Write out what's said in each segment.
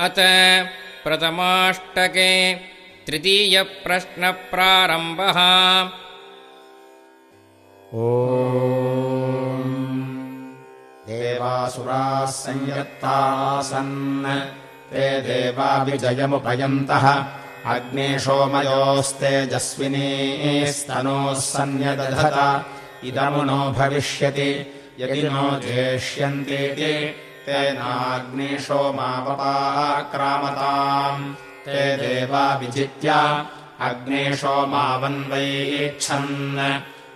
अत प्रथमाष्टके तृतीयप्रश्नप्रारम्भः। ओ देवासुराः संयत्तासन् ते देवाभिजयमुपयन्तः। अग्नेशोमयोस्तेजस्विनीस्तनोः सन्न्यदधत इदमुनो भविष्यति। यदि नो जेष्यन्तीति तेनाग्नेशोमापपाक्रामताम् ते देवाभिजित्य अग्नेशोमावन्वैच्छन्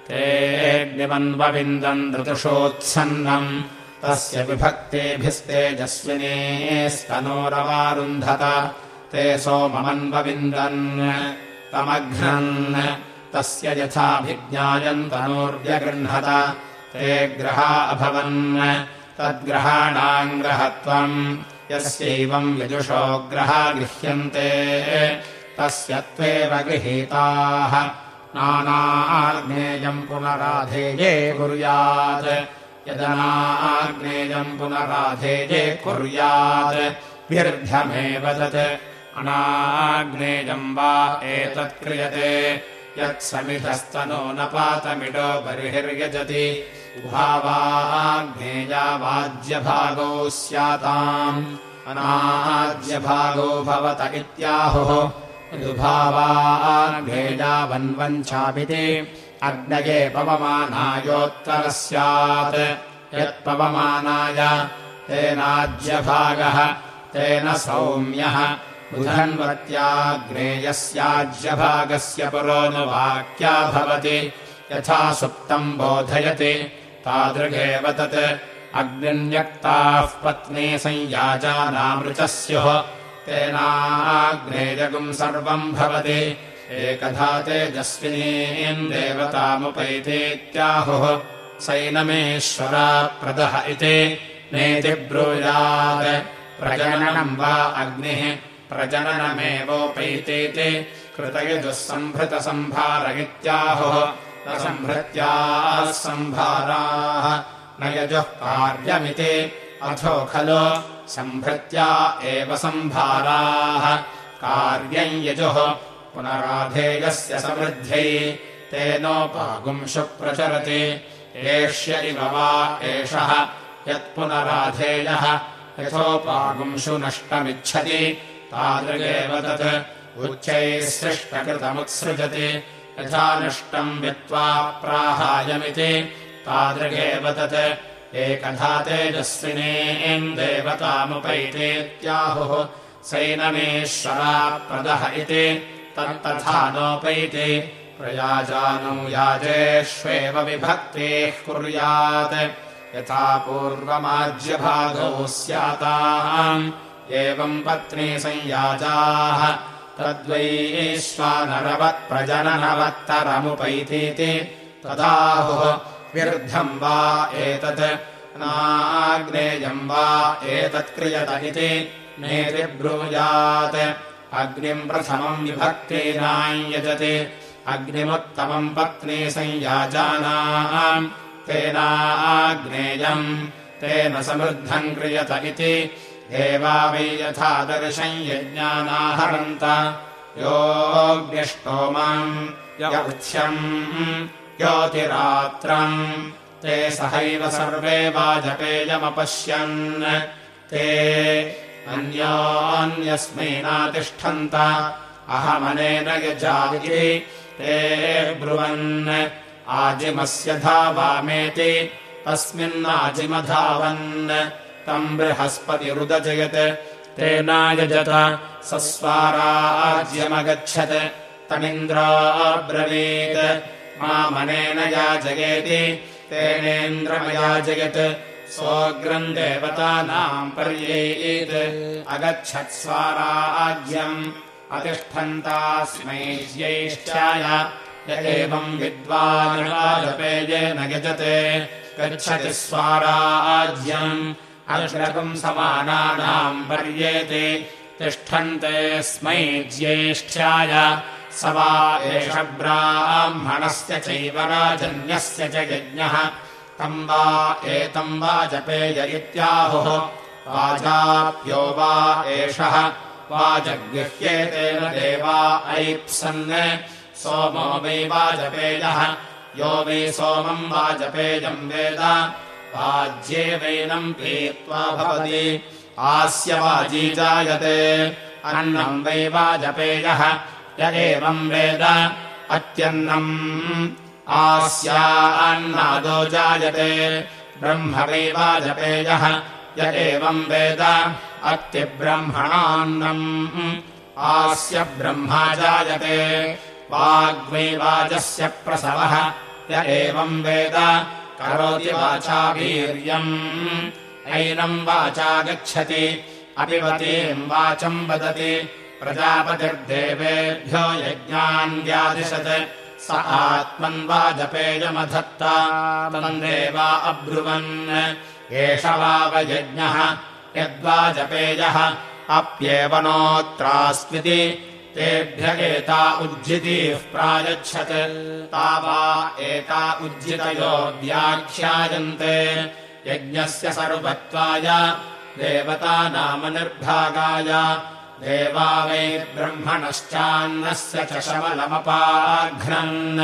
तेऽग्निवन्वविन्दन् ऋतुषोत्सन्नम्। तस्य विभक्तेभिस्तेजस्विनेस्तनोरवारुन्धत ते सोममन्वविन्दन् तमघ्नन्। तस्य यथाभिज्ञायन्तनोर्व्यगृह्णत। ते ग्रहा अभवन् तद्ग्रहाणाम् ग्रहत्वम् यस्यैवम् यजुषो ग्रहा गृह्यन्ते। तस्य त्वेव गृहीताः। नानाग्नेयम् पुनराधेये कुर्यात्। यदनाग्नेयम् पुनराधेये कुर्यात्। व्यर्थमेव तत्। अनाग्नेयम् वा एतत्क्रियते यत्समिधस्तनो न पातमिडो बर्हिर्यजति उभावाग्नेयावाज्यभागो स्याताम् अनाज्यभागो भवत इत्याहुः। दुभावाग्नेयावन्वञ्चापिति अग्नये पवमानायोत्तरः स्यात् यत्पवमानाय तेनाज्यभागः तेन सौम्यः। बुधन्वत्याग्नेयस्याज्यभागस्य पुरोनुवाक्या भवति। यथा सुप्तम् बोधयति तादृगेव तत्। अग्निन्यक्ताः पत्नी संयाजानामृतः स्युः तेनाग्नेयगुम् सर्वम् भवति। एकधा तेजस्विनीम् देवतामुपैतीत्याहुः। सैनमेश्वरा प्रदः इति नेति ब्रूयात् प्रजननम् वा अग्निः प्रजननमेवोपैतीति। कृतयजुः सम्भृतसम्भार इत्याहुः सम्भृत्याः सम्भाराः न यजुः कार्यमिति अथो खलु सम्भृत्या एव सम्भाराः कार्यम् यजुः पुनराधेयस्य समृद्ध्यै तेनोपागुंशु प्रचरति एष्य इव वा एषः यत्पुनराधेयः यथोपागुंशु नष्टमिच्छति तादृगेव तत् उच्चैः सृष्टकृतमुत्सृजति यथा नष्टम् वित्त्वा प्राहायमिति तादृगेव तत्। एकधा तेजस्विनीम् देवतामुपैतेत्याहुः। सैनमेश्वरा प्रदः इति तत्तथा नोपैति। प्रयाजानौ याजेष्वेव विभक्तेः कुर्यात्। यथा पूर्वमाज्यभागौ स्याताम् एवम् पत्नी संयाजाः तद्वैश्वानरवत्प्रजननवत्तरमुपैतीति तदाहुः व्यर्थम् वा एतत् नाग्नेयम् वा एतत्क्रियत इति नेतिब्रूयात् अग्निम् प्रथमम् विभक्तीनाम् यजति। अग्निमुत्तमम् पत्नी संयाजानाम्। तेनाग्नेयम् तेन समृद्धम् क्रियत इति देवा वै यथा दर्शम् यज्ञानाहरन्त। योऽग्निष्टोमम् यौथ्यम् योतिरात्रम् ते सहैव सर्वे वाजपेयमपश्यन् ते अन्योन्यस्मैनातिष्ठन्त अहमनेन यजाति ते ब्रुवन्। आजिमस्य धावामेति तस्मिन्नाजिमधावन् तम् बृहस्पतिरुदजयत्। तेनायजत सस्वाराज्यमगच्छत्। तमिन्द्राब्रवीत्। मामनेन याजयेति। तेनेन्द्रमयाजयत् सोऽग्रम् देवतानाम् पर्ययेत्। अगच्छत् स्वाराज्यम्। अतिष्ठन्तास्मै ज्येष्ठ्याय। य एवम् विद्वानराजपेयेन यजते। गच्छति स्वाराज्यम् अग्रगम् समानानाम् पर्येते तिष्ठन्ते स्मै ज्येष्ठ्याय स वा एष ब्राह्मणस्य चैव राजन्यस्य च यज्ञः। तम् वा एतम् वा जपेय इत्याहुः। वाजाप्यो वा एषः। वाजगृह्येतेन देवा ऐप्सन्। सोमो वै वाजपेयः। यो वै सोमम् वाजपेयम् वेद वाज्येवैनम् पीत्वा भवति। आस्य वाजी जायते अन्नम् वै वाजपेयः। य एवम् वेद। अत्यन्नम्। आस्यान्नादो जायते। ब्रह्म वै वाजपेयः। य एवम् वेद। अत्यब्रह्मणान्नम्। आस्य ब्रह्मा जायते। वाग्वै वाजस्य प्रसवः। य एवम् वेद करोति वाचा वीर्यम् ऐनम् वाचा गच्छति अपिवतीम् वाचम् वदति। प्रजापतिर्देवेभ्यो यज्ञान् व्यादिशत् स आत्मन्वाजपेयमधत्ता देवा अब्रुवन् एष वावयज्ञः यद्वाजपेयः अप्येव नोत्रास्मिति तेभ्य एता उज्झितीः प्रायच्छत्। तावा एता उज्झितयो व्याख्यायन्ते। यज्ञस्य सर्वत्वाय देवता नाम निर्भागाय। देवा वै ब्रह्मणश्चान्नस्य च शमलमपाघ्नन्।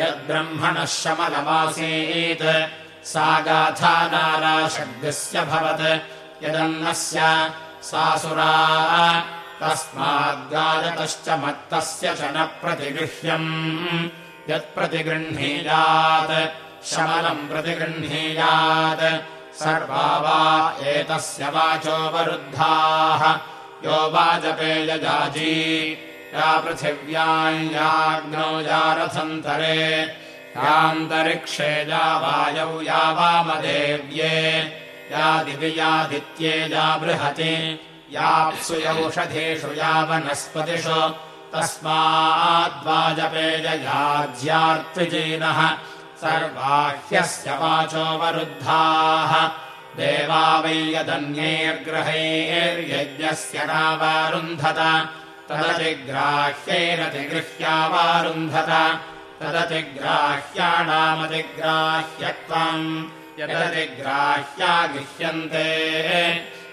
यद्ब्रह्मणः शमलमासीत् सा गाथा नाराशब्दस्य भवत्। यदन्नस्य सासुरा तस्माद्गायतश्च मत्तस्य च न प्रतिगृह्यम्। यत्प्रतिगृह्णीयात् शमलम् प्रतिगृह्णीयात्। सर्वा वा एतस्य वाचोपरुद्धाः यो वाजपेयजाजी या पृथिव्याम् याग्नौ या रथन्तरे यान्तरिक्षे या वायौ या वामदेव्ये। या दिवि यादित्ये या बृहति याप्सु यौषधेषु या वनस्पतिषु तस्माद्वाजपेययाज्यार्त्विजीनः सर्वाह्यस्य वाचोऽवरुद्धाः देवा वै यदन्यैर्ग्रहैर्यज्ञस्य नावारुन्धत तदतिग्राह्यैरतिगृह्यावारुन्धत तदतिग्राह्याणामतिग्राह्यत्वम् यदतिग्राह्या गृह्यन्ते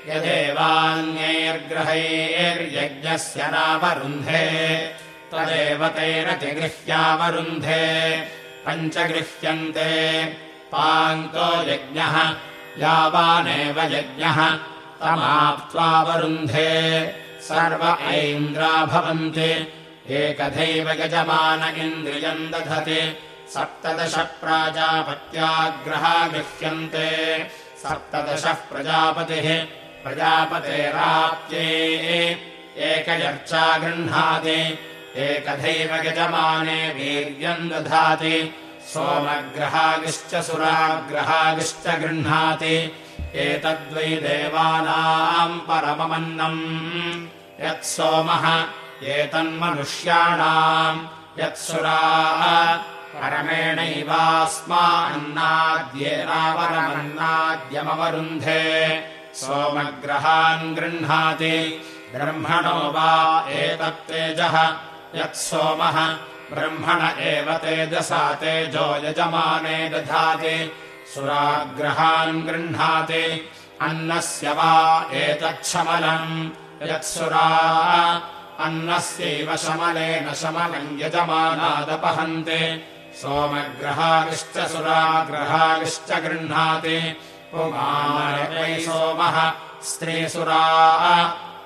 यदेवान्यैर्ग्रहैर्यज्ञस्य नावरुन्धे तदेव तैरतिगृह्यावरुन्धे पञ्चगृह्यन्ते पान्तो यज्ञः यावानेव यज्ञः तमाप्त्वावरुन्धे। सर्व ऐन्द्रा भवन्ति एकथैव यजमान इन्द्रियम् दधति। सप्तदश प्राजापत्याग्रहा गृह्यन्ते सप्तदशः प्रजापतिः प्रजापतेराप्त्ये एकयर्चा गृह्णाति एकथैव यजमाने वीर्यम् दधाति। सोमग्रहागिश्च सुराग्रहागिश्च गृह्णाति। एतद्वै देवानाम् परममन्नम्। यत्सोमः एतन्मनुष्याणाम्। यत्सुराः परमेणैवास्मान्नाद्येनावरमन्नाद्यमवरुन्धे सोमग्रहान् गृह्णाति। ब्रह्मणो वा एतत्तेजः यत्सोमः ब्रह्मण एव तेजसा तेजो यजमाने दधाति। सुराग्रहान् गृह्णाति। अन्नस्य वा एतच्छमलम् यत्सुरा अन्नस्यैव शमलेन शमलम् यजमानादपहन्ति। सोमग्रहाविश्च सुराग्रहाविश्च गृह्णाति पुमानवै सोमः स्त्रीसुरा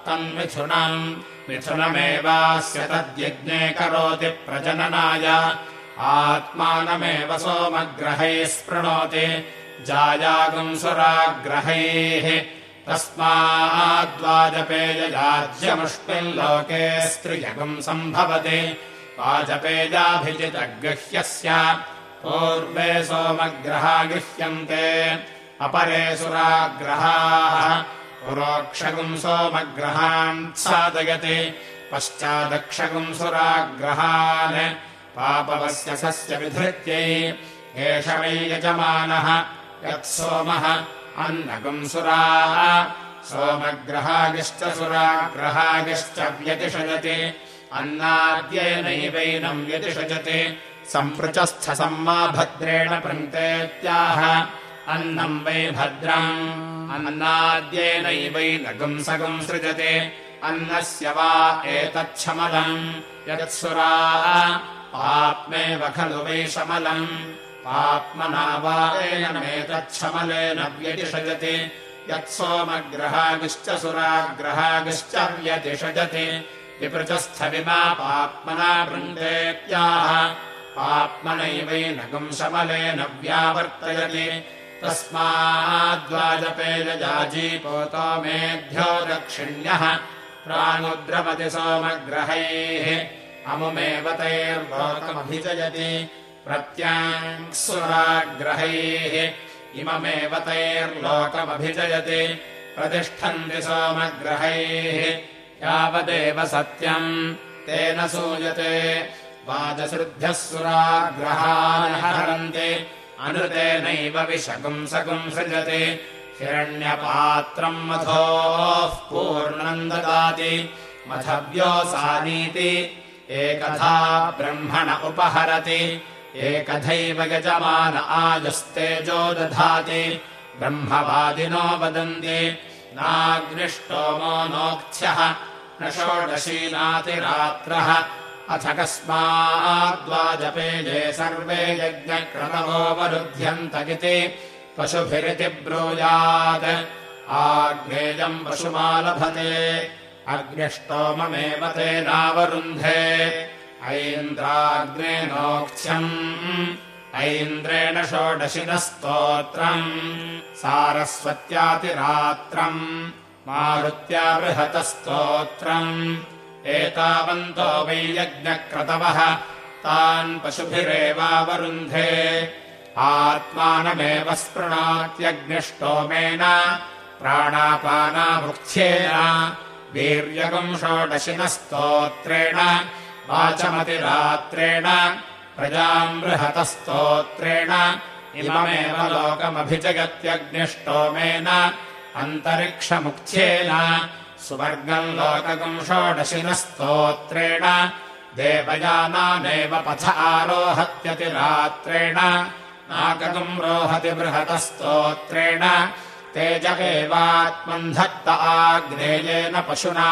तन्मिथुनम् मिथुनमेवास्य तद्यज्ञे करोति प्रजननाय। आत्मानमेव सोमग्रहैः स्पृणोति। जायागुम् सुराग्रहैः। तस्माद्वाजपेययाज्यमुष्मिन् लोके स्त्रियगुम् सम्भवति। वाजपेयाभिजितगृह्यस्य पूर्वे सोमग्रहा गृह्यन्ते अपरे सुराग्रहाः। पुरोक्षगुम् सोमग्रहान् साधयति पश्चादक्षगुम् सुराग्रहान्। पापवस्य सस्य विधृत्यै एष वै यजमानः यत्सोमः अन्नगुम् सुराः। सोमग्रहागिश्च सुराग्रहागिश्च व्यतिषजति अन्नाद्येनैवैनम् व्यतिषजति। सम्पृचस्थसम्मा भद्रेण पृङ्क्तेत्याह अन्नम् वै भद्रम्। अन्नाद्येनैवैनगुम् सगुम् सृजते। अन्नस्य वा एतच्छमलम्। यत्सुरा पाप्मेव खलु वै शमलम्। पाप्मना वा एनमेतच्छमलेन व्यतिषजति। यत्सोमग्रहागिश्च सुराग्रहागिश्च व्यतिषजति विपृचस्थविमा पाप्मना वृन्देत्याह पाप्मनैवैनगुम् शमलेन व्यावर्तयति तस्माद्वाजपेयजाजीपोतो मेभ्यो दक्षिण्यः प्राणुद्रमति सोमग्रहैः अमुमेव तैर्लोकमभिजयति प्रत्याङ्सुराग्रहैः इममेव तैर्लोकमभिजयति प्रतिष्ठन्ति सोमग्रहैः यावदेव सत्यम् तेन सूयते वाजसृभ्यः सुराग्रहान् हरन्ति अनुतेनैव विशकुंसकुम् सृजति। हिरण्यपात्रम् मथोः पूर्णम् ददाति। मथव्योऽसानीति एकथा ब्रह्मण उपहरति। एकथैव यजमान आजस्तेजो दधाति। ब्रह्मवादिनो वदन्ति नाग्निष्टोमो नोक्थ्यः न षोडशीनातिरात्रः अथ कस्माद्वाजपेजे सर्वे यज्ञक्रमवोपरुध्यन्त इति पशुभिरिति ब्रूयात्। आग्नेयम् पशुमालभते अग्निष्टोममेव तेनावरुन्धे ऐन्द्राग्नेनोक्थ्यम् ऐन्द्रेण षोडशिनः स्तोत्रम् सारस्वत्यातिरात्रम् मारुत्या बृहतस्तोत्रम् एतावन्तो वै यज्ञक्रतवः तान् पशुभिरेवावरुन्धे। आत्मानमेव स्पृणात्यग्निष्टोमेन प्राणापानामुख्येन वीर्यगम् षोडशिनः स्तोत्रेण वाचमतिरात्रेण। प्रजाम् बृहतस्तोत्रेण। इममेव लोकमभिजगत्यग्निष्टोमेन अन्तरिक्षमुख्येन सुवर्गम् लोकगम् षोडशिनः स्तोत्रेण देवयानानेव पथ आरोहत्यतिरात्रेण नागगम् रोहति बृहतस्तोत्रेण तेज एवात्मन्धत्त आग्नेयेन पशुना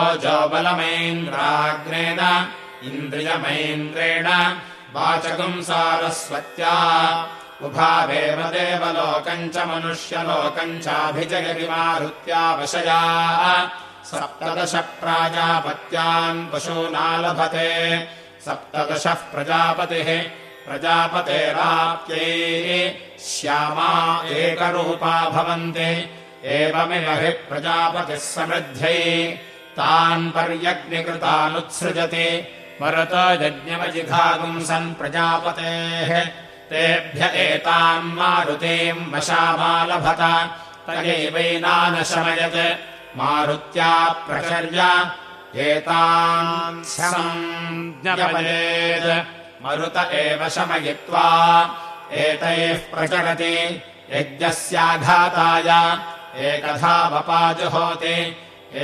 ओजोबलमैन्द्राग्नेन इन्द्रियमैन्द्रेण वाचकम् सारस्वत्या उभावेव देवलोकम् च मनुष्यलोकम् चाभिजयति मारुत्यावशया सप्तदश प्राजापत्यान् पशूनालभते। सप्तदशः प्रजापतिः। प्रजापतेराप्यै श्यामा एकरूपा भवन्ति। एवमिव हि प्रजापतिः समृद्ध्यै। तान् पर्यग्निकृतानुत्सृजति। मरुतो यज्ञमजिघागुंसन् प्रजापतेः तेभ्य एताम् मारुतीम् वशामालभत तयैवैनानशमयत् मारुत्या प्रचर्य एताम् सञ्ज्ञपयेत् मरुत एव शमयित्वा एतैः प्रचरति यज्ञस्याघाताय। एकधा वपाजुहोति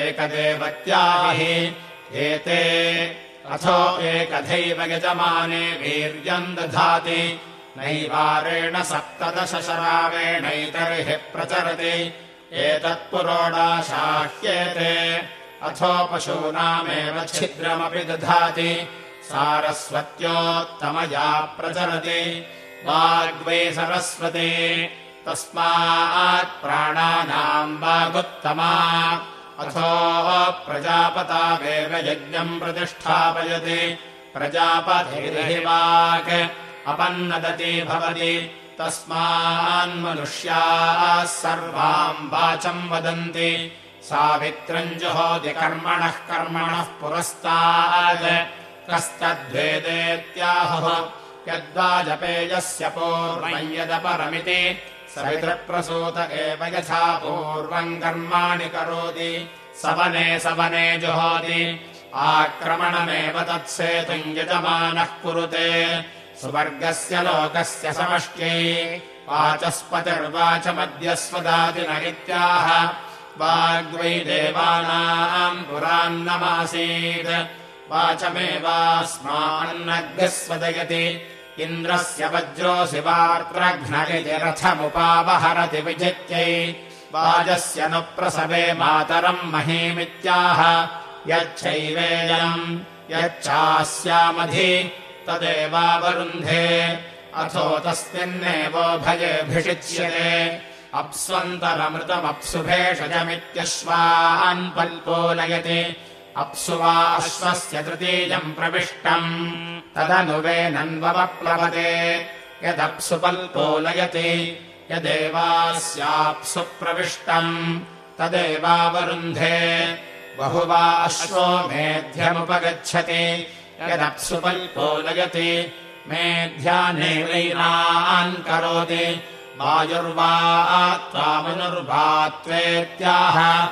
एकदेवत्याहि एते अथो एकथैव यजमाने वीर्यम् दधाति नैवारेण सप्तदशशरावेणैतर्हि प्रचरति। एतत्पुरोडाशाह्येते अथो पशूनामेव छिद्रमपि दधाति। सारस्वत्योत्तमया प्रचरति। वाग्वै सरस्वती। तस्मात् प्राणानाम् वागुत्तमा। अथो प्रजापतावेव यज्ञम् प्रतिष्ठापयति। प्रजापतिर्हि वाक् अपन्नदति भवति। तस्मान्मनुष्याः सर्वाम् वाचम् वदन्ति। सावित्रम् जुहोति कर्मणः कर्मणः पुरस्तात्। कस्तद्वेदेत्याहुः। यद्वाजपेयस्य पूर्वम् यदपरमिति सवितृप्रसूत एव यथा पूर्वम् कर्माणि करोति। सवने सवने जुहोति। आक्रमणमेव तत्सेतुम् यजमानः कुरुते सुवर्गस्य लोकस्य समष्ट्यै इत्याह वाग्वै देवानाम् पुरान्नमासीत्। वाचमेवास्मान्नग्स्वदयति इन्द्रस्य वज्रोऽसि वार्त्रघ्नगिति रथमुपावहरति विजित्यै। वाजस्य नु प्रसवे मातरम् महीमित्याह। यच्छैवेयम् यच्चास्यामधि तदेवावरुन्धे अथो तस्मिन्नेवोभयेऽभिषिच्यते अप्स्वन्तरमृतमप्सु भेषजमित्यश्वान् पल्पोलयति। अप्सु वा अश्वस्य तृतीयम् प्रविष्टम्। तदनुवेनन्वप्लवते यदप्सु पल्पोलयति। यदेवास्याप्सु प्रविष्टम्। तदेवावरुन्धे बहु वा अश्वो मेध्यमुपगच्छति यदप्सु पल्पोलयति मेध्यानेवैनान् करोति। वायुर्वा त्वामनुर्वा त्वेत्याह।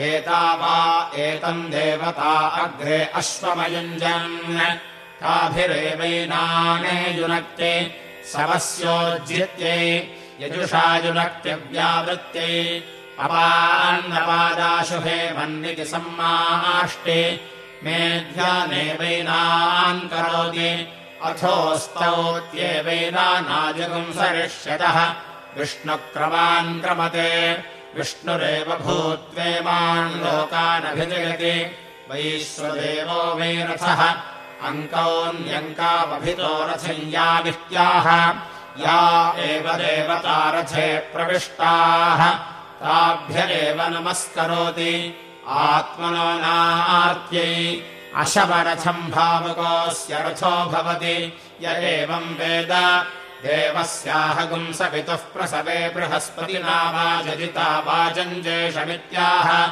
एता वा एतम् देवता अग्रे अश्वमयुञ्जन्। ताभिरेवैनाने युनक्ति सवस्योज्जित्यै यजुषायुनक्त्यव्यावृत्यै अपान्नपादाशुभे मन्निति सम्माष्टे मेध्यानेवैनान् करोति। अथोस्तौत्येवैनानाजगुंसरिष्यतः विष्णुक्रमान् क्रमते। विष्णुरेव भूत्वेमान् लोकानभिजयति। वैश्वदेवो मे रथः। अङ्कोऽन्यङ्कावभितो रथञ्याविष्ट्याः या एव देवतारथे प्रविष्टाः। ताभ्य नमस्करोति आत्मनो नार्त्यै अशवरथम् भावुकोऽस्य रथो भवति। य एवम् वेद। देवस्याह गुंसपितुः प्रसवे बृहस्पतिना वाजजिता वाजञ्जेषमित्याह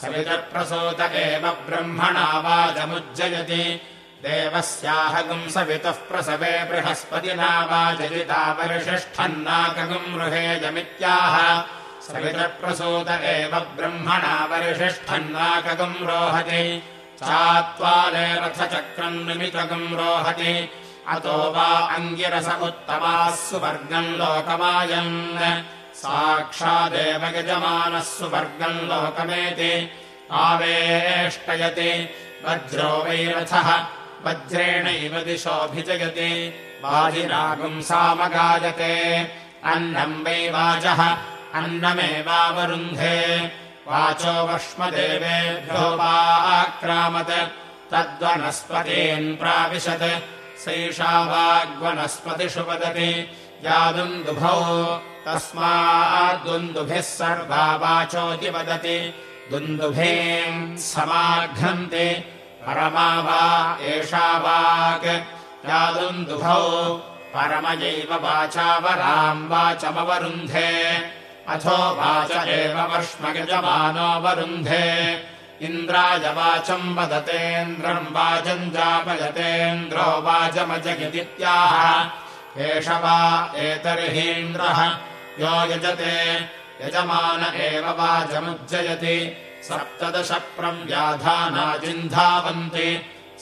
सवितप्रसूत एव ब्रह्मणा वाजमुज्जयति। देवस्याह गुंसवितुः प्रसवे बृहस्पतिना वाजजिता वरिषिष्ठन्नाकगुम् रुहेयमित्याह सवितप्रसूत एव ब्रह्मणा वरिषिष्ठन्नाकगुम् रोहति। चात्वाले रथचक्रम् निमितगम् रोहति। अतो वा अङ्गिरस उत्तमाः सुवर्गम् लोकमायन् साक्षादेव यजमानः सुवर्गम् लोकमेति। आवेष्टयति। वज्रो वैरथः। वज्रेणैव दिशोऽभिजयति। वाजिनागुम् सामगायते। अन्नम् वै वाचः अन्नमेवावरुन्धे। वाचो वक्ष्मदेवेभ्यो वा प्राविशत्। सैषा वाग्वनस्पतिषु वदति। या दुन्दुभौ तस्माद्दुन्दुभिः सर्वा वाचोति वदति। दुन्दुभीम् समाघ्नन्ति। परमा वा एषा वाक्। या दुन्दुभौ परमयैव वाचावराम् वाचमवरुन्धे अथो वाच एव वर्ष्मगजमानोऽवरुन्धे इन्द्राय वाचम् वदतेन्द्रम् वाचम् जापयतेन्द्रो वाचमजगिदित्याह एष वा एतर्हीन्द्रः यो यजते। यजमान एव वाचमुज्जयति सप्तदश प्रव्याधानाजिन्धावन्ति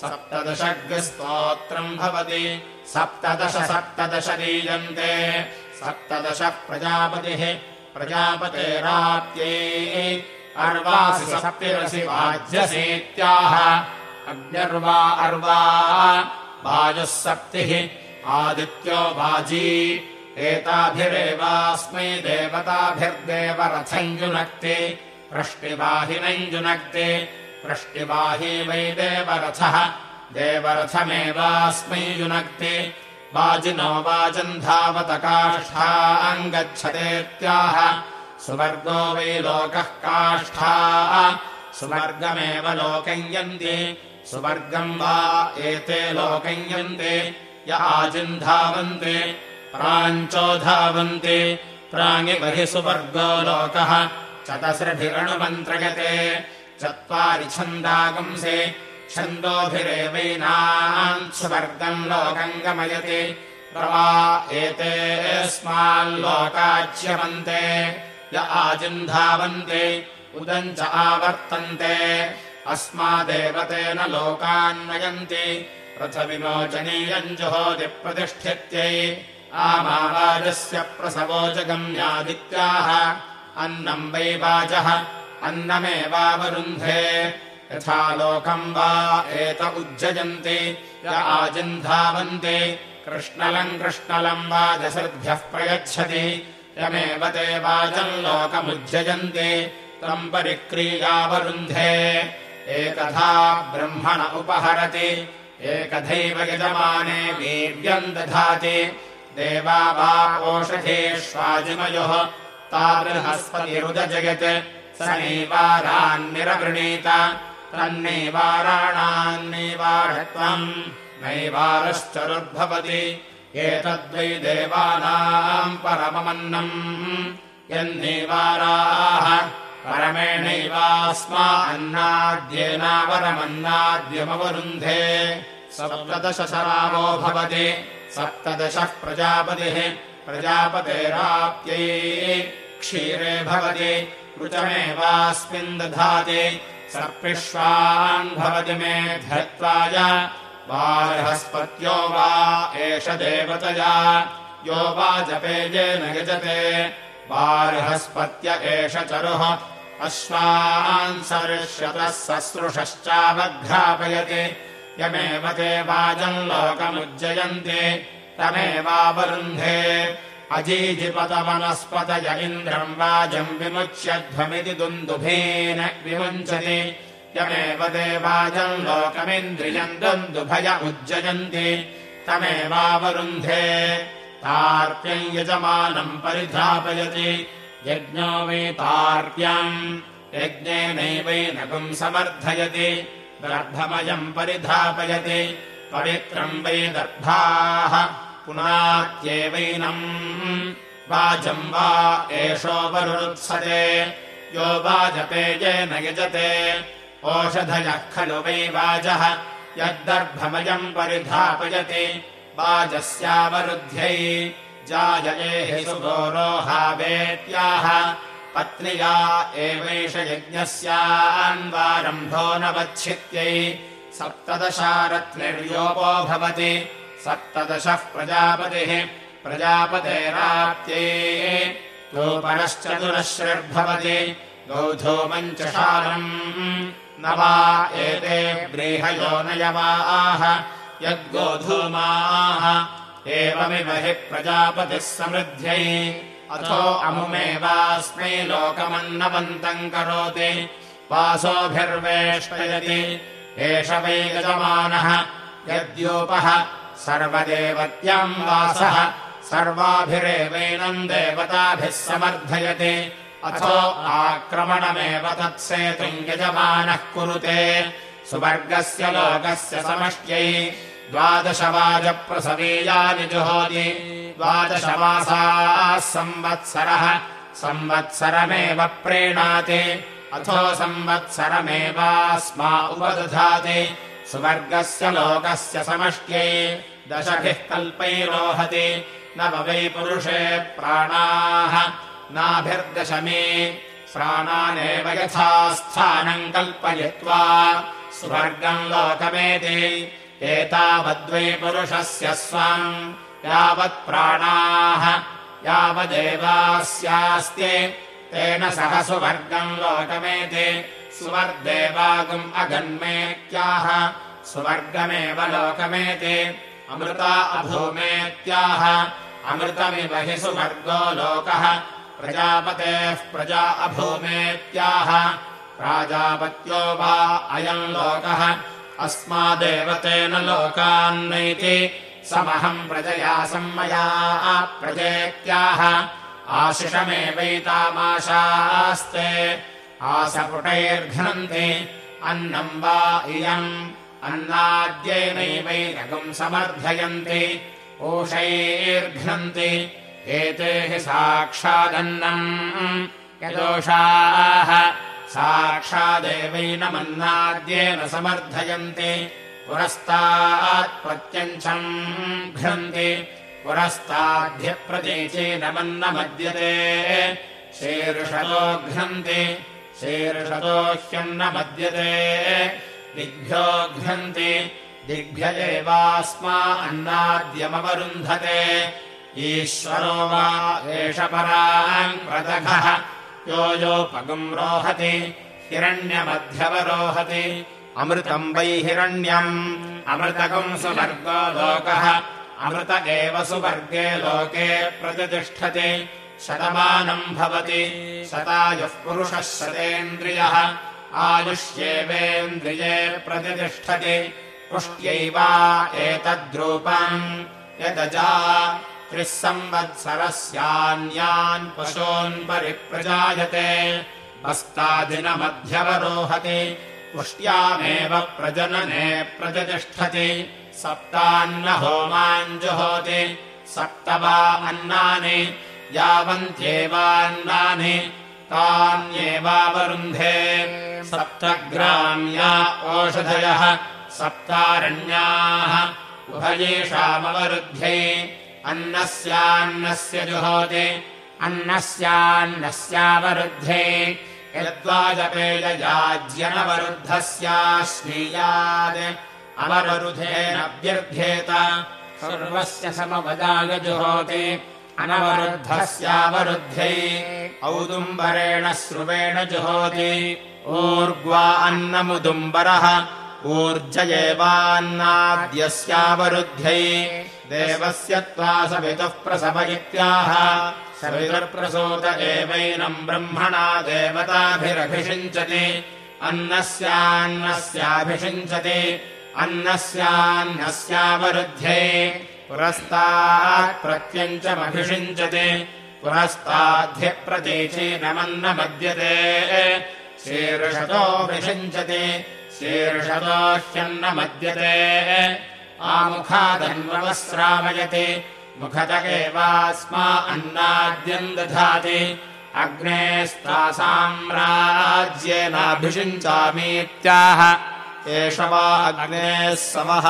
सप्तदशग्स्तोत्रम् भवति। सप्तदश सप्तदश लीयन्ते सप्तदश प्रजापतिः प्रजापतेराप्त्यै अर्वासि सप्तिरसि वाज्यसेत्याह अग्न्यर्वा अर्वा वायुः सप्तिः आदित्यो वाजी। एताभिरेवास्मै देवताभिर्देवरथम् युनक्ति प्रष्टिवाहिनञ्जुनक्ति प्रष्टिवाही वै देवरथः। देवरथमेवास्मै युनक्ति वाजिनो वाजम् धावत काष्ठाङ्गच्छतेत्याह सुवर्गो वै लोकः काष्ठा। सुवर्गमेव लोकयन्ति। सुवर्गम् वा एते लोकयन्ति। य आजिन्धावन्ति प्राञ्चो धावन्ति। बहि सुवर्गो लोकः। चतसृभिरणुमन्त्रयते चत्वारि छन्दागंसि छन्दोभिरेवैनान् सुवर्गम् लोकम् गमयति। प्रवा एतेऽस्माल्लोकाच्यमन्ते य आजिन्धावन्ते उदम् च आवर्तन्ते। अस्मादेव तेन लोकान्नयन्ति रथविमोचनीयम् जुहोति प्रतिष्ठित्यै। आमावाजस्य प्रसवो जगम्यादित्याः। अन्नम् वै वाचः अन्नमेवावरुन्धे यथा लोकम् वा एत उज्जयन्ति य आजिन्धावन्ति। कृष्णलम् कृष्णलम् वाजसृद्भ्यः प्रयच्छति यमेव ते वाचम् लोकमुज्जयन्ति। तम् परिक्रीयावरुन्धे एकधा ब्रह्मण उपहरति एकथैव यजमाने वीर्यम् दधाति। देवा वा ओषधेष्वाजिमयोः ता बृहस्पतिरुदजयत् स नैवारान्निरवृणीत तन्नैवाराणान्नैवारत्वम् नैवारश्चरुर्भवति एतद्वै देवानाम् परममन्नम्। यन्नैवाराः परमेणैवास्मा अन्नाद्येनावरमन्नाद्यमवरुन्धे। सप्तदशशरावो भवति। सप्तदशः प्रजापतिः प्रजापतेराप्त्यै क्षीरे भवति। ऋचमेवास्मिन् दधाति सर्पिष्वान् भवति मे धत्वाय बृहस्पत्यो वा एष देवतया। यो वा जपेजेन यजते। बार्हस्पत्य एष चरुः। अश्वान् सर्ष्यतः ससृशश्चावघ्रापयति यमेव ते वाजम् लोकमुज्जयन्ति। तमेवावरुन्धे अजीजिपतवनस्पतय इन्द्रम् वाजम् विमुच्यध्वमिति दुन्दुभेन विमुञ्चति। यमेव ते वाजम् लोकमिन्द्रियम् दुन्दुभय उज्जयन्ति। तमेवावरुन्धे। तार्प्यम् यजमानम् परिधापयति। यज्ञो वै तार्प्यम्। यज्ञेनैवैनकम् समर्थयति। गर्भमयम् परिधापयति। पवित्रम् वै दर्भाः पुनात्येवैनम्। वाजम् वा एषोपरुत्सते यो वाजपेयेन यजते। ओषधयः खलु वै वाजः। यद्दर्भमयम् परिधापयति। वाजस्यावरुध्यै जायये सुगोरोहावेत्याह पत्न्या एवैष यज्ञस्यान्वारम्भो न वच्छित्यै सप्तदशारत्निर्योपो भवति सप्तदशः प्रजापतिः। प्रजापतेराप्त्यै गोपरश्चतुरश्रिर्भवति गौधूमम् च शालम् न वा एते व्रीहयो नयवाः यद्गोधूमाः एवमिव हि प्रजापतिः समृद्ध्यै। अथो अमुमेवास्मै लोकमन्नवन्तम् करोति। वासोभिर्वेष्टयति। एष वै यजमानः। यद्योपः सर्वदेवत्याम् वासः। सर्वाभिरेवैनम् देवताभिः समर्थयति। अथो आक्रमणमेव तत्सेतुम् यजमानः कुरुते। सुवर्गस्य लोकस्य समष्ट्यै द्वादशवाजप्रसवीयानि जुहोति। द्वादशमासाः संवत्सरः। संवत्सरमेव प्रीणाति। अथो संवत्सरमेवास्मा उपदधाति सुवर्गस्य लोकस्य समष्ट्यै दशभिः कल्पैरोहति। न वै पुरुषे प्राणाः। नाभिर्दशमे। प्राणानेव यथा स्थानम् कल्पयित्वा स्वर्गम् लोकमेति। एतावद्वै पुरुषस्य स्वम् यावत् प्राणाः। यावदेवास्यास्ति। तेन सह सुवर्गम् लोकमेति सुवर्देवागुम् अगन्मेत्याह। सुवर्गमेव लोकमेति। अमृता अभूमेत्याह। अमृतमिव हि सुवर्गो लोकः। प्रजापतेः प्रजा अभूमेत्याह। प्राजापत्यो वा अयम् लोकः। अस्मादेव तेन लोकान्नैति। समहम् प्रजया सम्मया प्रजेत्याह। आशिषमेवैतामाशास्ते आसपुटैर्घ्नन्ति। अन्नम् वा इयम्। अन्नाद्येनैवैरगम् समर्थयन्ति। ओषैर्घ्नन्ति। एते हि साक्षादन्नम्। यदोषाः साक्षादेवैनमन्नाद्येन समर्थयन्ति। पुरस्तात्प्रत्यञ्चम् घ्नन्ति। पुरस्ताद्ध्यप्रतीचेनमन्नमद्यते शीर्षतो घ्नन्ति शीर्षतो ह्यन्नमद्यते दिग्भ्यो घ्नन्ति दिग्भ्य एवास्मा अन्नाद्यमवरुन्धते। ईश्वरो वा एष पराम् प्रदघः यो योपगुम् रोहति हिरण्यमध्यवरोहति। अमृतम् वै हिरण्यम् अमृतकम् सुवर्गो लोकः अमृत एव सुवर्गे लोके प्रतितिष्ठति शतमानम् भवति। शतायुः पुरुषः शतेन्द्रियः। आयुष्येवेन्द्रिये प्रतितिष्ठति पुष्ट्यैवा एतद्रूपम्। यदजा त्रिः संवत्सरस्यान्यान् पशून् परिप्रजायते। हस्तादिनमध्यवरोहति पुष्ट्यामेव प्रजनने प्रतितिष्ठति सप्तान्न होमाञ्जुहोति। सप्त वा अन्नानि यावन्त्येवान्नानि तान्येवावरुन्धे सप्तग्राम्या ओषधयः सप्तारण्याः उभयेषामवरुध्ये अन्नस्यान्नस्य जुहोति अन्नस्यान्नस्यावरुद्धे यद्वाजपेययाज्यनवरुद्धस्याश्नीयात् अवरुधेनभ्यर्थ्येत सर्वस्य समवदाय जुहोति अनवरुद्धस्यावरुद्धै। औदुम्बरेण स्रुवेण जुहोति। ऊर्ग्वा अन्नमुदुम्बरः। ऊर्जयेवान्नाद्यस्यावरुद्ध्यै देवस्य त्वा सवितुः प्रसव इत्याह। सवितुर्प्रसूत एवैनम् ब्रह्मणा देवताभिरभिषिञ्चति। अन्नस्यान्नस्याभिषिञ्चति। अन्नस्यान्नस्यावरुध्ये पुरस्तात् प्रत्यञ्चमभिषिञ्चति पुरस्ताद्ध्यप्रतीचीनमन्नमद्यते शीर्षतोऽभिषिञ्चति शीर्षतोह्यन्नमद्यते आमुखादन्वस्रावयति मुखत एवास्मा अन्नाद्यम् दधाति। अग्नेस्तासाम्राज्येनाभिषिञ्चामीत्याह एष वा अग्नेः समः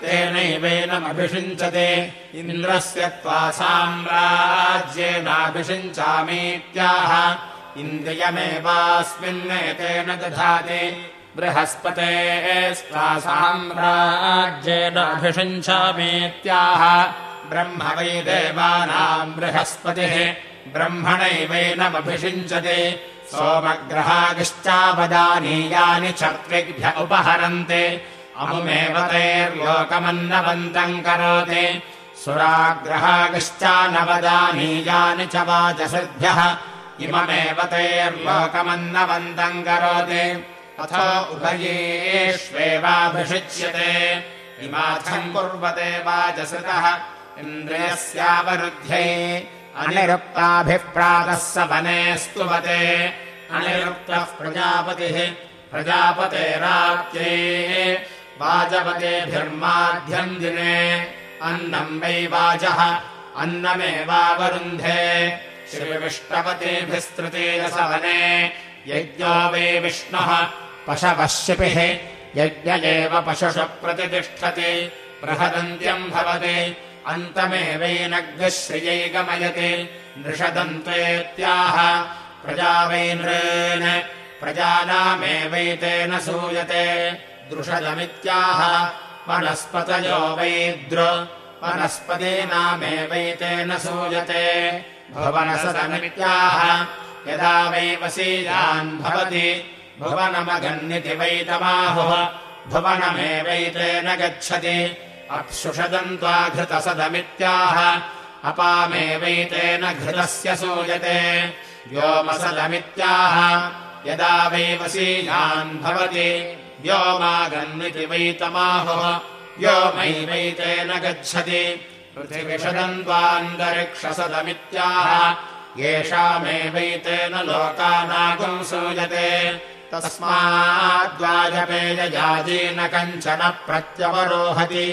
तेनैवेनमभिषिञ्चते। इन्द्रस्य त्वा साम्राज्येनाभिषिञ्चामीत्याह इन्द्रियमेवास्मिन्नेतेन दधाति। बृहस्पते स्वा साम्राज्येनाभिषिञ्चामीत्याह ब्रह्म वै देवानाम् बृहस्पतिः। ब्रह्मणैवैनमभिषिञ्चते। सोमग्रहागिश्चावदानीयानि चत्विभ्य उपहरन्ति अमुमेव तैर्लोकमन्नवन्तम् करोति। सुराग्रहागिश्चानवदानीयानि च वाचसिभ्यः इममेव तैर्लोकमन्नवन्तम् करोति। अथो उभयेष्वेवाभिषिच्यते। इमाथम् कुर्वते वाचसृतः। इन्द्रियस्यावरुध्ये अनिरुक्ताभिः प्रातः स वने स्तुवते अनिरुक्तः प्रजापतिः प्रजापतेरात्ये वाजवतेभिर्माध्यम् दिने अन्नम् वै वाजः अन्नमेवावरुन्धे। श्रीविष्णवतेभिस्तृतीयस वने यज्ञो वै विष्णुः पशवः शिपिः। यज्ञ एव पशुषु प्रतितिष्ठति बृहदन्त्यम् भवति। अन्तमेवैनग्श्रियै गमयति नृषदन्त्वेत्याह। प्रजा वै नृन्। प्रजानामेवैतेन सूयते दृषदमित्याह वनस्पतयो वैद्र वनस्पतीनामेवैतेन सूयते। भुवनसदमित्याह यदा वै वसीयान् भवति भुवनमगन्निति वैतमाहुः भुवनमेवैतेन गच्छति। अप्सुषदन्त्वा घृतसदमित्याह अपामेवैतेन घृतस्य सूयते। व्योमसदमित्याह यदा वै वसीयान् भवति व्योमागन्निति वैतमाहुः व्योमैवैतेन गच्छति पृथिविषदन्त्वान्तरिक्षसदमित्याह येषामेवैतेन लोकानागम् सूयते तस्माद्वाजपेययाजी न कञ्चन प्रत्यवरोहति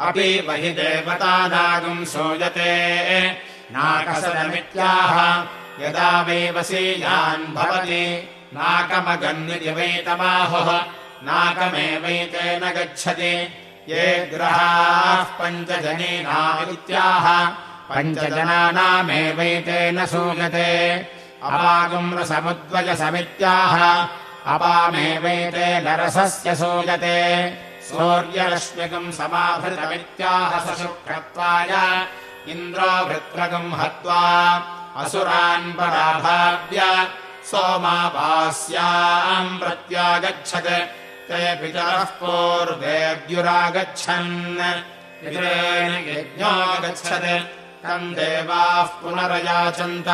अपि बहि देवतानागम् सूयते। नाकसदमित्याह। यदा वै वसीयान् भवति नाकमगन्निति वैतमाहुः नाकमेवैतेन गच्छति। ये ग्रहाः पञ्चजनीनामित्याह पञ्चजनानामेवैतेन सूयते। अपागुम्रसमुद्वयसमित्याह अपामेवैतेन रसस्य सूयते। सूर्यरश्मिकम् समाभृतमित्याह सशुक्रत्वाय। इन्द्रो भृत्रगम् हत्वा असुरान् पराभाव्य। सोमापास्याम् प्रत्यागच्छत् ते पितरः पूर्वेद्युरागच्छन् यज्ञोऽगच्छत्। तम् देवाः पुनरयाचन्त।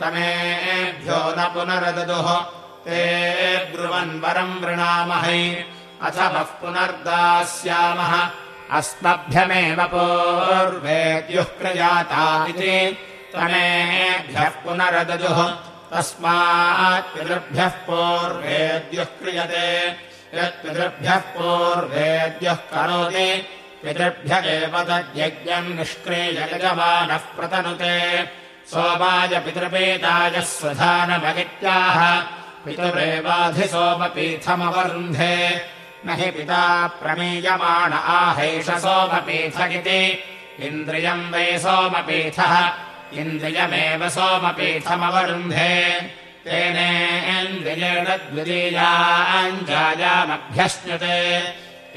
तमेभ्यो न पुनरददुः। ते ब्रुवन् वरम् वृणामहे। अथ वः पुनर्दास्यामः। अस्मभ्यमेव पूर्वेद्युः प्रजाता इति। तमेभ्यः पुनरदजुः तस्मात् पितृभ्यः पूर्वेद्युः क्रियते यत्पितृभ्यः पूर्वेद्युः करोति। पितृभ्य एव तद्यज्ञम् निष्क्रियजमानः प्रतनुते। सोमाय पितृपेताय स्वधानमगित्याह। पितुरेवाधिसोमपीठमवरुन्धे। न हि पिता प्रमीयमाण आहेष सोमपीठ इति। इन्द्रियम् वै सोमपीठः। इन्द्रियमेव सोमपीठमवरुन्धे तेनेन्द्रियेण द्वितीयाञ्जायामभ्यश्नुते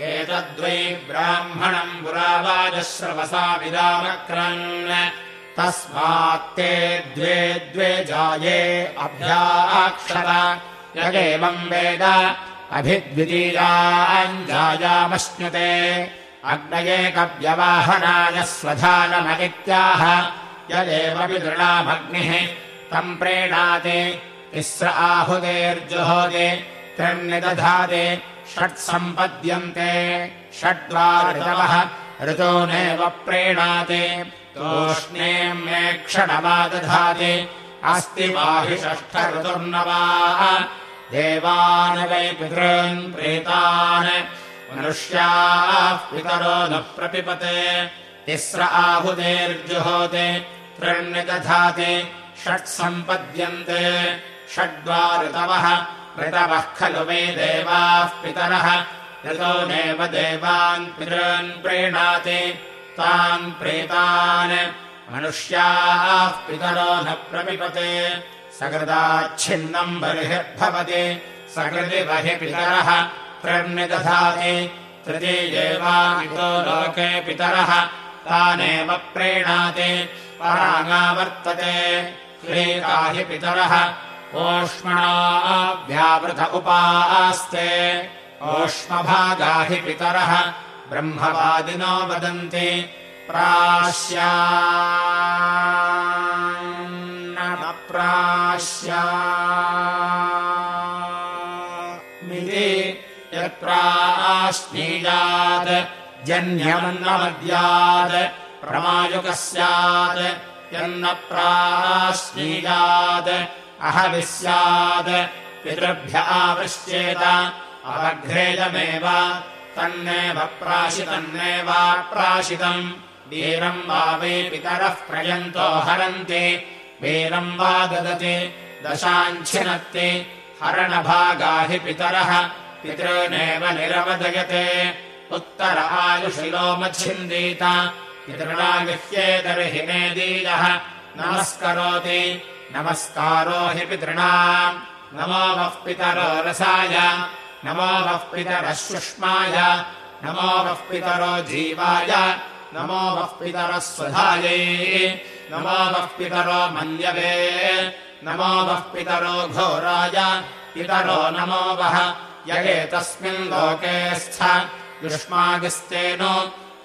एतद्वै ब्राह्मणम् पुरावाजश्रवसा विरामक्रन् तस्मात्ते द्वे द्वे जाये अभ्याक्षर यदेवम् वेद अभिद्वितीयाञ्जायामश्नुते। अग्नयेकव्यवाहनाय स्वधानमगित्याह यदेव विदृणामग्निः तम् प्रेणाति तिस्र आहुतेर्जुहोति त्रिन्निदधाति षट्सम्पद्यन्ते षड्वा ऋतवः ऋतोनेव प्रेणाति तूष्णीम्ये क्षणमादधाति अस्ति माहि षष्ठ ऋतुर्नवाः देवान् वै पितॄन् प्रेतान् मनुष्याः पितरो न प्रपिपते तिस्र आहुतेर्जुहोते त्रिण्यदधाति षट्सम्पद्यन्ते षड्वा ऋतवः ऋतवः खलु वै देवाः पितरः। ऋतो नैव देवान् पितॄन् प्रीणाति। तान् प्रेतान्। मनुष्याः पितरो न प्रपिपते सकृदाच्छिन्नम् बर्हिर्भवति। सकृति बहि पितरः। त्रिर्निदधाति तृतीयेवामितो लोके पितरः। तानेव प्रेणाति। परागावर्तते क्रीता हि पितरः ओष्मणा व्यावृत उपास्ते। ओष्मभागा हि पितरः ब्रह्मवादिनो वदन्ति प्राश्या प्राश्यामिति यत्प्राश्नीयात् जन्यमन्नमद्यात् प्रमायुकः स्यात् यन्न प्राश्नीयात् अहविः स्यात् पितृभ्य आवृश्येत अवघ्रेयमेव तन्नेव प्राशितन्नेवाप्राशितम् वीरम् वा पितरः प्रयन्तो हरन्ति वीरम् वा ददति दशाञ्छिनत्ति हरणभागा हि पितरः पितॄनेव निरवदयते। उत्तर आयुषिलोमच्छिन्दीत पितृणागृह्येतर्हि नेदीयः नमस्करोति नमस्कारो हि पितृणाम्। नमो वः पितरो रसाय। नमो वः पितरः सुष्माय नमो वः पितरो जीवाय। नमो वः पितरः स्वधायै। नमो वः पितरो मन्यवे नमो वः पितरो घोराय। पितरो नमो वः। य एतस्मिन् लोके स्थ। युष्मागिस्तेनो।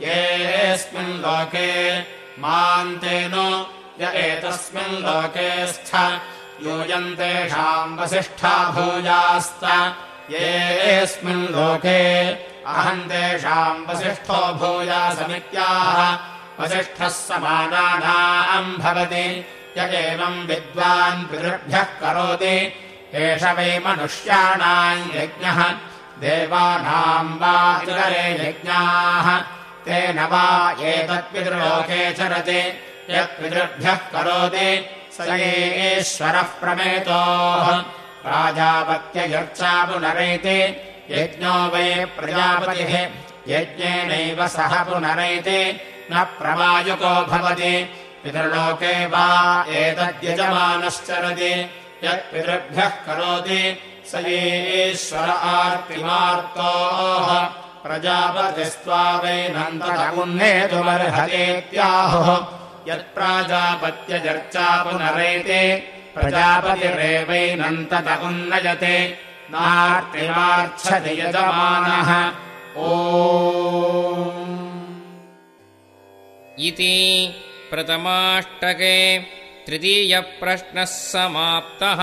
येऽस्मिन् लोके मान्तेनो य एतस्मिन् लोके स्थ। यूयम् तेषाम् वसिष्ठा भूयास्त। येऽस्मिन् लोके अहम् तेषाम् वसिष्ठो भूयासमित्याह वसिष्ठः समानानाम् भवति। य एवम् विद्वान् पितृभ्यः करोति। एष वै मनुष्याणाम् यज्ञः। देवानाम् वा इतरे यज्ञाः। तेन वा एतत्पितृलोके चरति यत्पितृभ्यः करोति स एश्वरः प्रमेतोः प्राजापत्ययर्चा पुनरैति यज्ञो वै प्रजापतिः यज्ञेनैव सह पुनरैति न प्रवायुको भवति पितृलोके वा एतद्यजमानश्चरति यत्पितृभ्यः करोति स ईश्वर आर्तिमार्तोः प्रजापतिस्त्वा वैनन्तमुन्नेतुमर्हतेत्याहुः यत्प्राजापत्यचर्चा पुनरेति प्रजापतिरेवैनन्तत उन्नयते नार्तिमार्च्छति यजमानः। ओ इति प्रथमाष्टके तृतीयप्रश्नः समाप्तः